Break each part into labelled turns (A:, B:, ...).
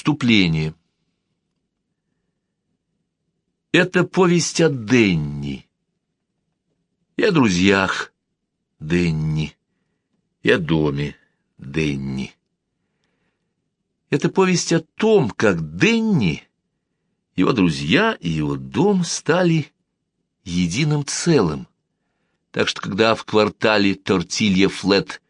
A: Вступление. Это повесть о Денни. И о друзьях Денни. И о доме Денни. Это повесть о том, как Денни, его друзья и его дом стали единым целым. Так что, когда в квартале Тортилья Флет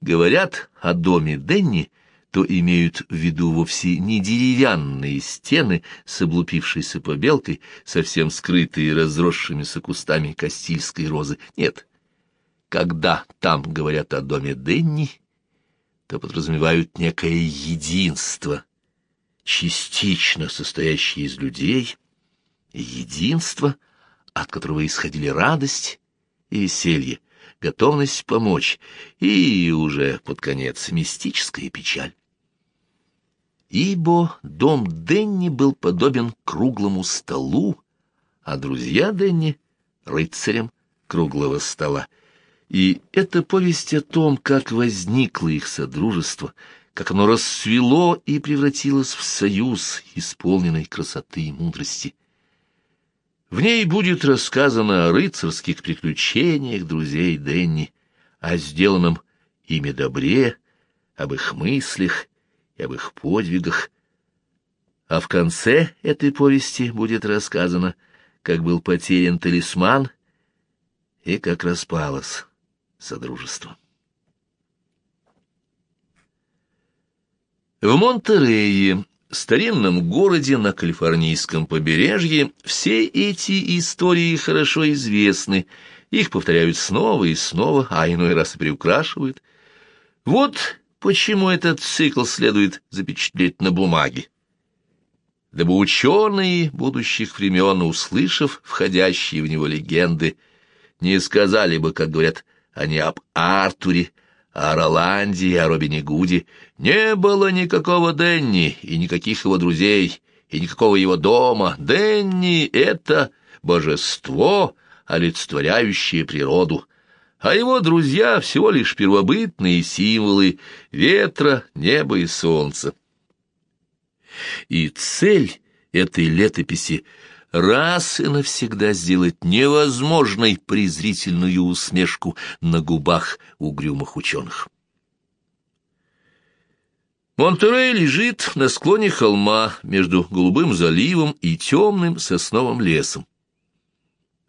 A: говорят о доме Денни, то имеют в виду вовсе не деревянные стены с облупившейся побелкой, совсем скрытые разросшимися кустами кастильской розы. Нет, когда там говорят о доме Денни, то подразумевают некое единство, частично состоящее из людей, единство, от которого исходили радость и веселье, готовность помочь и уже под конец мистическая печаль ибо дом Денни был подобен круглому столу, а друзья Денни — рыцарям круглого стола. И это повесть о том, как возникло их содружество, как оно расцвело и превратилось в союз, исполненный красоты и мудрости. В ней будет рассказано о рыцарских приключениях друзей Денни, о сделанном ими добре, об их мыслях и об их подвигах. А в конце этой повести будет рассказано, как был потерян талисман и как распалось содружество. В Монтерее, старинном городе на калифорнийском побережье, все эти истории хорошо известны, их повторяют снова и снова, а иной раз и приукрашивают. Вот почему этот цикл следует запечатлеть на бумаге. Дабы ученые будущих времен, услышав входящие в него легенды, не сказали бы, как говорят они об Артуре, о Роланде о Робине Гуде, не было никакого Денни и никаких его друзей, и никакого его дома. Денни — это божество, олицетворяющее природу, а его друзья всего лишь первобытные символы ветра, неба и солнца. И цель этой летописи — раз и навсегда сделать невозможной презрительную усмешку на губах угрюмых ученых. Монтерей лежит на склоне холма между Голубым заливом и темным сосновым лесом.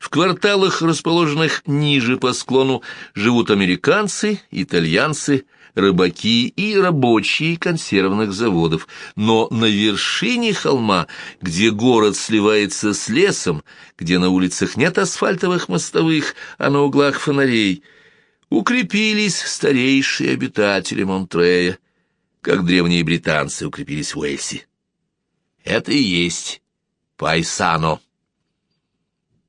A: В кварталах, расположенных ниже по склону, живут американцы, итальянцы, рыбаки и рабочие консервных заводов. Но на вершине холма, где город сливается с лесом, где на улицах нет асфальтовых мостовых, а на углах фонарей, укрепились старейшие обитатели Монтрея, как древние британцы укрепились в Уэльсе. Это и есть Пайсано.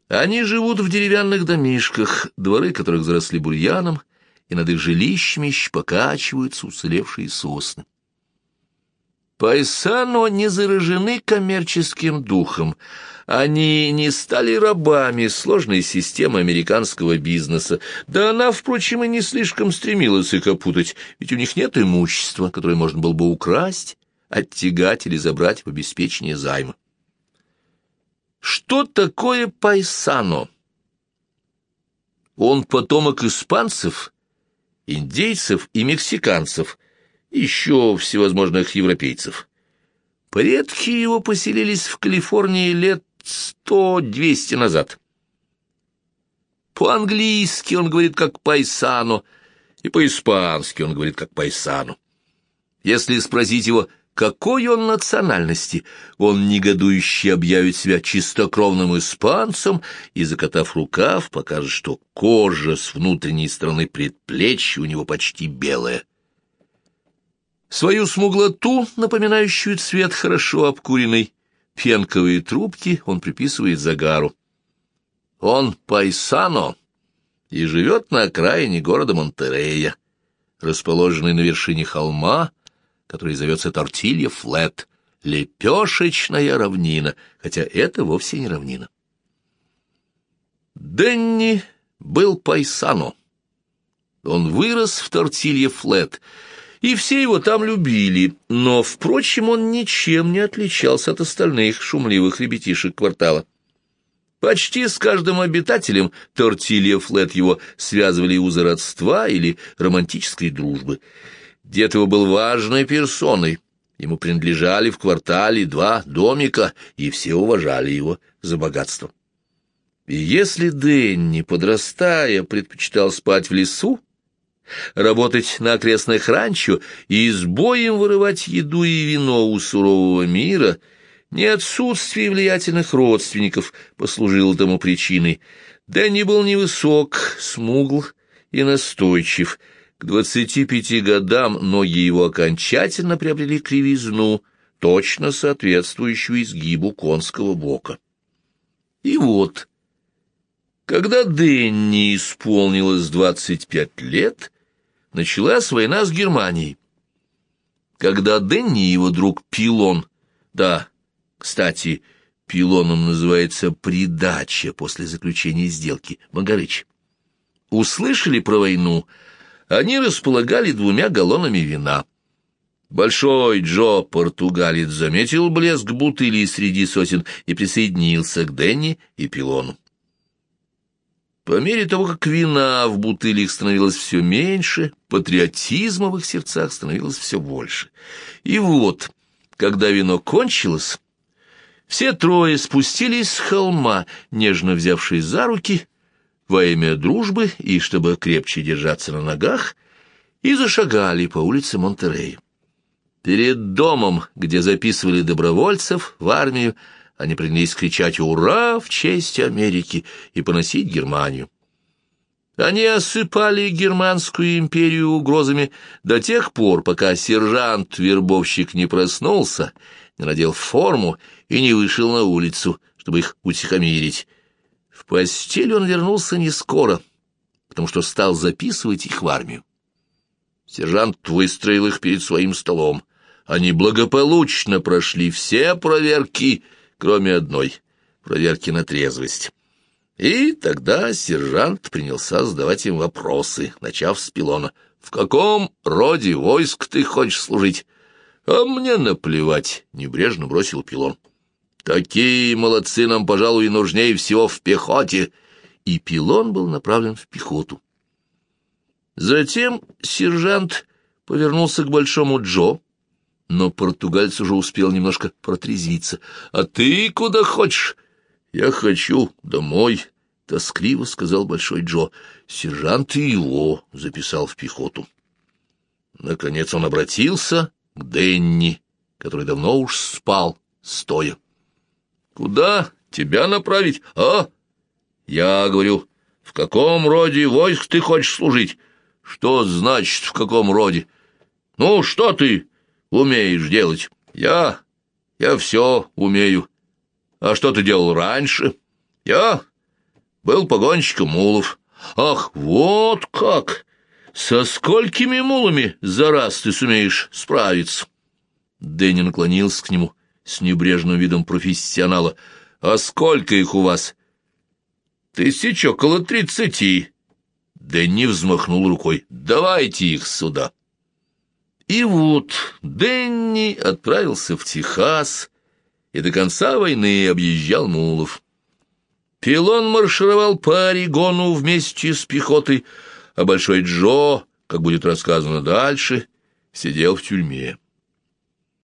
A: Они живут в деревянных домишках, дворы которых заросли бурьяном, и над их жилищами покачиваются уцелевшие сосны. Пайсано не заражены коммерческим духом. Они не стали рабами сложной системы американского бизнеса. Да она, впрочем, и не слишком стремилась их опутать, ведь у них нет имущества, которое можно было бы украсть, оттягать или забрать в обеспечение займа. Что такое пайсано? Он потомок испанцев, индейцев и мексиканцев, еще всевозможных европейцев. Предки его поселились в Калифорнии лет сто-двести назад. По-английски он говорит как пайсано, и по-испански он говорит как пайсано. Если спросить его, какой он национальности? Он негодующе объявит себя чистокровным испанцем и, закатав рукав, покажет, что кожа с внутренней стороны предплечья у него почти белая. Свою смуглоту, напоминающую цвет хорошо обкуренной пенковые трубки, он приписывает загару. Он пайсано и живет на окраине города Монтерея, расположенный на вершине холма, который зовется Тортилья Флет, лепешечная равнина, хотя это вовсе не равнина. Денни был пайсано. Он вырос в Тортилье Флет, и все его там любили, но, впрочем, он ничем не отличался от остальных шумливых ребятишек квартала. Почти с каждым обитателем Тортилья Флет его связывали узы родства или романтической дружбы. Дед его был важной персоной, ему принадлежали в квартале два домика, и все уважали его за богатство. И если Дэнни, подрастая, предпочитал спать в лесу, работать на окрестных ранчо и с боем вырывать еду и вино у сурового мира, не отсутствие влиятельных родственников послужило тому причиной. Дэнни был невысок, смугл и настойчив. К двадцати пяти годам ноги его окончательно приобрели кривизну, точно соответствующую изгибу конского бока. И вот... Когда Дэнни исполнилось двадцать пять лет, началась война с Германией. Когда Денни и его друг Пилон, да, кстати, Пилоном называется «придача» после заключения сделки, Магарыч, услышали про войну, они располагали двумя галлонами вина. Большой Джо, португалец, заметил блеск бутыли среди сотен и присоединился к Денни и Пилону. По мере того, как вина в бутылях становилось все меньше, патриотизма в их сердцах становилось все больше. И вот, когда вино кончилось, все трое спустились с холма, нежно взявшись за руки, во имя дружбы и чтобы крепче держаться на ногах, и зашагали по улице Монтерея. Перед домом, где записывали добровольцев в армию, они принялись кричать «Ура!» в честь Америки и поносить Германию. Они осыпали Германскую империю угрозами до тех пор, пока сержант-вербовщик не проснулся, не надел форму и не вышел на улицу, чтобы их утихомирить. В постель он вернулся не скоро, потому что стал записывать их в армию. Сержант выстроил их перед своим столом. Они благополучно прошли все проверки — кроме одной — проверки на трезвость. И тогда сержант принялся задавать им вопросы, начав с пилона. «В каком роде войск ты хочешь служить?» «А мне наплевать», — небрежно бросил пилон. «Такие молодцы нам, пожалуй, нужнее всего в пехоте». И пилон был направлен в пехоту. Затем сержант повернулся к большому Джо, но португальц уже успел немножко протрезвиться. «А ты куда хочешь?» «Я хочу домой», — тоскливо сказал Большой Джо. Сержант и его записал в пехоту. Наконец он обратился к Денни, который давно уж спал, стоя. «Куда тебя направить, а?» «Я говорю, в каком роде войск ты хочешь служить?» «Что значит в каком роде?» «Ну, что ты?» умеешь делать. Я... я все умею. А что ты делал раньше? Я был погонщиком мулов. Ах, вот как! Со сколькими мулами за раз ты сумеешь справиться? Дэнни наклонился к нему с небрежным видом профессионала. А сколько их у вас? Тысяч около тридцати. Дэнни взмахнул рукой. Давайте их сюда. И вот Денни отправился в Техас и до конца войны объезжал мулов. Пилон маршировал по Орегону вместе с пехотой, а Большой Джо, как будет рассказано дальше, сидел в тюрьме.